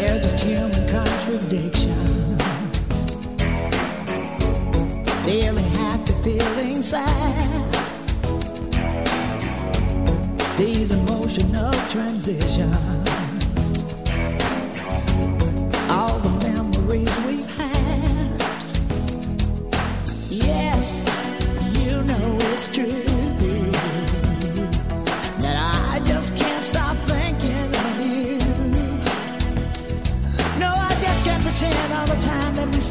There's just human contradictions. Feeling happy, feeling sad. These emotional transitions.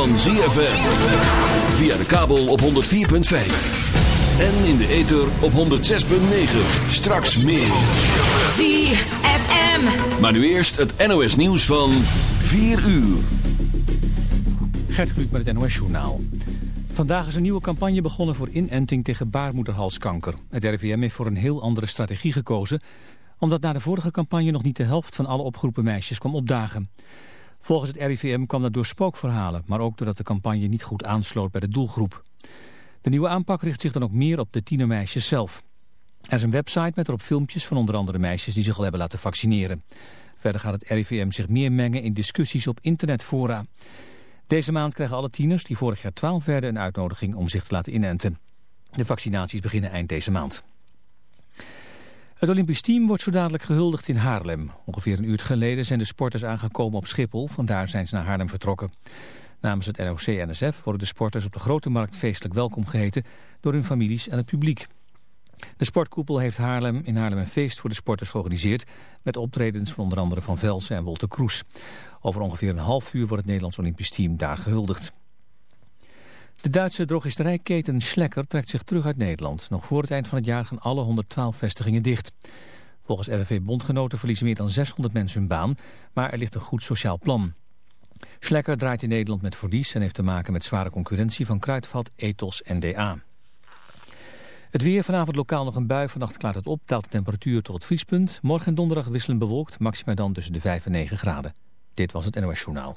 van ZFM. Via de kabel op 104.5. En in de ether op 106.9. Straks meer. ZFM. Maar nu eerst het NOS nieuws van 4 uur. Gert Kluk met het NOS Journaal. Vandaag is een nieuwe campagne begonnen voor inenting tegen baarmoederhalskanker. Het RIVM heeft voor een heel andere strategie gekozen... omdat na de vorige campagne nog niet de helft van alle opgeroepen meisjes kwam opdagen. Volgens het RIVM kwam dat door spookverhalen... maar ook doordat de campagne niet goed aansloot bij de doelgroep. De nieuwe aanpak richt zich dan ook meer op de tienermeisjes zelf. Er is een website met erop filmpjes van onder andere meisjes die zich al hebben laten vaccineren. Verder gaat het RIVM zich meer mengen in discussies op internetfora. Deze maand krijgen alle tieners die vorig jaar 12 werden een uitnodiging om zich te laten inenten. De vaccinaties beginnen eind deze maand. Het Olympisch team wordt zo dadelijk gehuldigd in Haarlem. Ongeveer een uur geleden zijn de sporters aangekomen op Schiphol. Vandaar zijn ze naar Haarlem vertrokken. Namens het NOC-NSF worden de sporters op de Grote Markt feestelijk welkom geheten door hun families en het publiek. De sportkoepel heeft Haarlem in Haarlem een feest voor de sporters georganiseerd... met optredens van onder andere Van Velsen en Wolter Kroes. Over ongeveer een half uur wordt het Nederlands Olympisch Team daar gehuldigd. De Duitse drogisterijketen Schlecker trekt zich terug uit Nederland. Nog voor het eind van het jaar gaan alle 112 vestigingen dicht. Volgens RVV-bondgenoten verliezen meer dan 600 mensen hun baan... maar er ligt een goed sociaal plan. Schlecker draait in Nederland met verlies en heeft te maken met zware concurrentie van Kruidvat, Ethos en DA. Het weer, vanavond lokaal nog een bui, vannacht klaart het op, daalt de temperatuur tot het vriespunt. Morgen en donderdag wisselen bewolkt, maxima dan tussen de 5 en 9 graden. Dit was het NOS Journaal.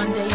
one day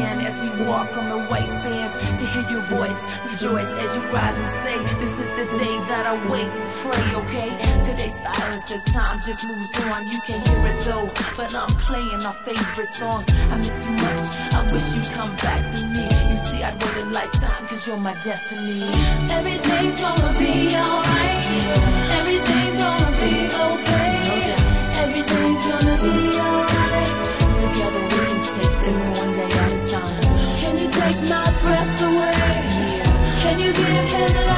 hand as we walk on the white sands to hear your voice. Rejoice as you rise and say, This is the day that I wait. Pray, okay? Today's silence as time just moves on. You can hear it though, but I'm playing our favorite songs. I miss you much. I wish you'd come back to me. You see, I'd wait a lifetime because you're my destiny. Everything's gonna be alright. Everything's gonna be okay. Everything's gonna be alright. Together Hello.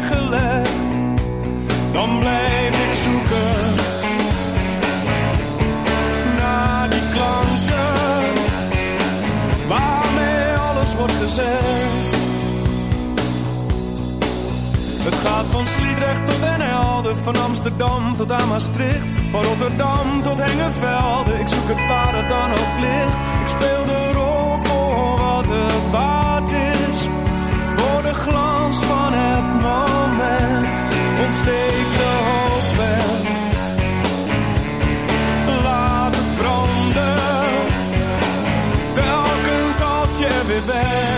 weggelegd, dan blijf ik zoeken naar die klanken waarmee alles wordt gezegd. Het gaat van Sliedrecht tot Den Helder, van Amsterdam tot aan Maastricht, van Rotterdam tot Hengevelde. Ik zoek het waar het dan ook ligt. Ik speel de rol voor wat het de glans van het moment. Ontsteek de hoop en laat het branden, telkens als je er weer bent.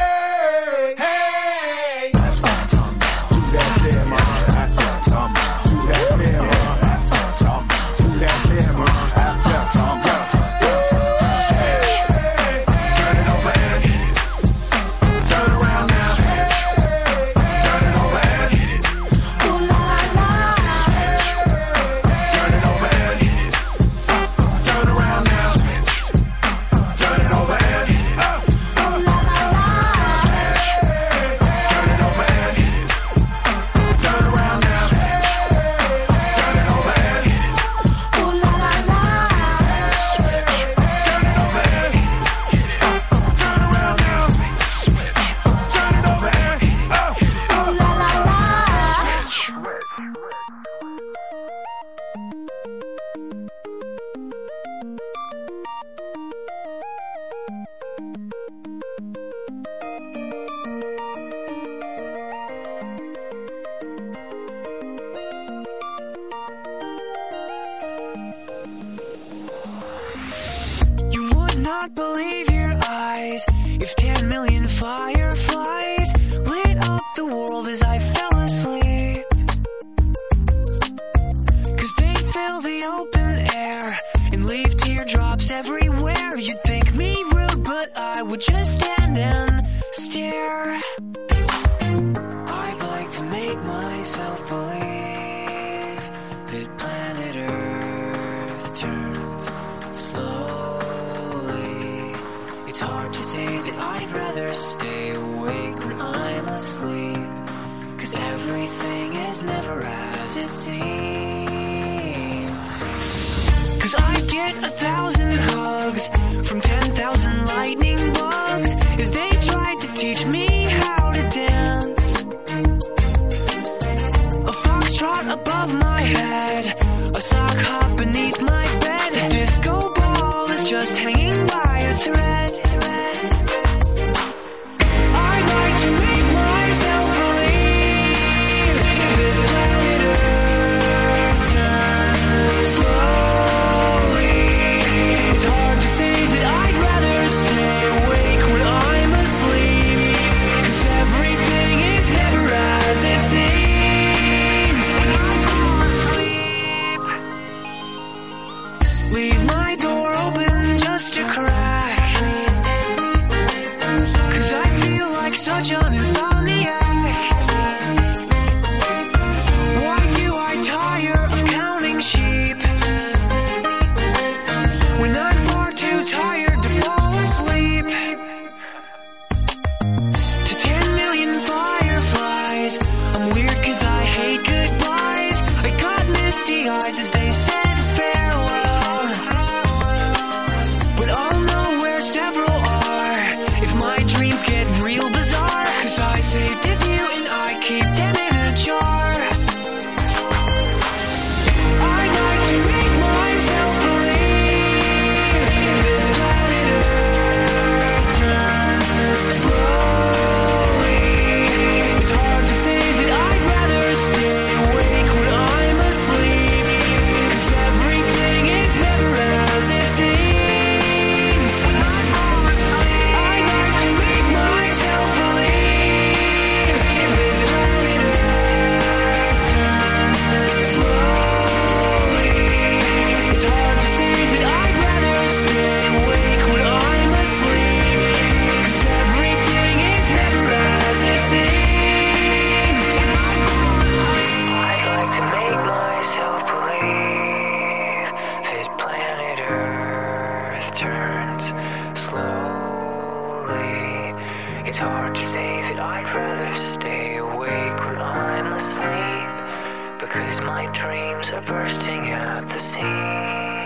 Because my dreams are bursting at the seams.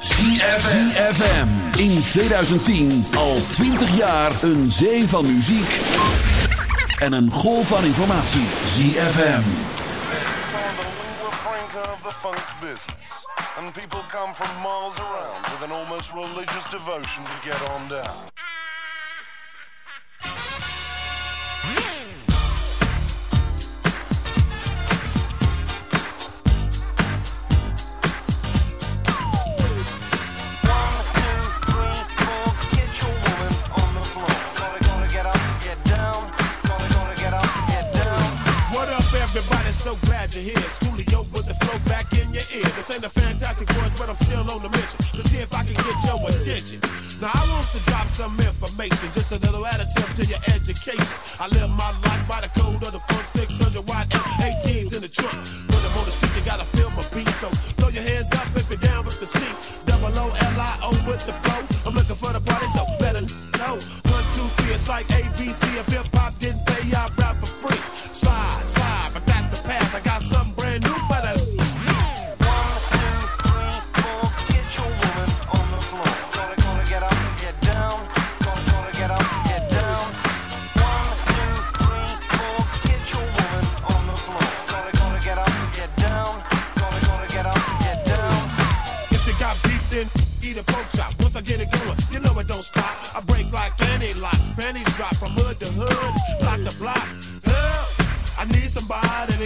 ZFM. In 2010 al 20 jaar een zee van muziek en een golf van informatie. ZFM. And people come from miles around with an almost religious devotion to get on down. Ain't a fantastic voice, but I'm still on the mission to see if I can get your attention. Now, I want to drop some information, just a little additive to your education. I live my life by the code of the funk 600 watt F18s in the trunk. When I'm on the street, you gotta feel my beat. So throw your hands up if you're down with the C. Double O L I O with the flow.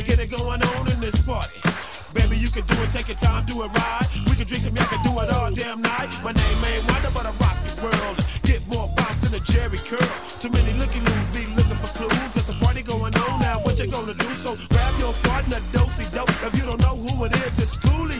To get it going on in this party. Baby, you can do it, take your time, do it right. We can drink some, I can do it all damn night. My name ain't Wonder, but I rock the world. Get more bounce than a Jheri curl. Too many looky loos be looking for clues. There's a party going on now. What you gonna do? So grab your partner, dosey dope. If you don't know who it is, it's Coolio.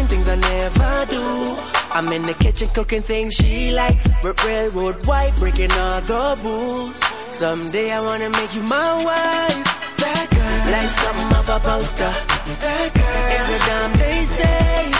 Doing things I never do. I'm in the kitchen cooking things she likes. R- railroad white, breaking all the rules. Someday I wanna make you my wife. That girl, like something off a poster. That girl is a damn they say.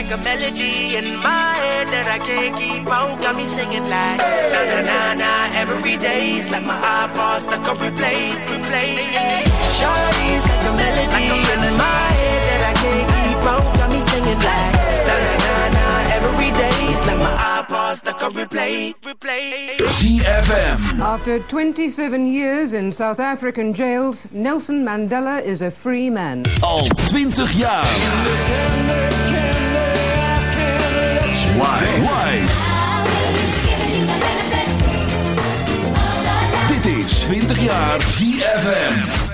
like a melody in my head that I can't keep out. Got me singing like na na na na every day's like my iPod stuck on replay, replay. Shawty's like a melody in my head that I can't keep out. Got me singing like na na na na every day's like my iPod stuck on replay, replay. ZFM. After 27 years in South African jails, Nelson Mandela is a free man. Al 20 jaar. Live. Live. Dit is 20 jaar ZFM.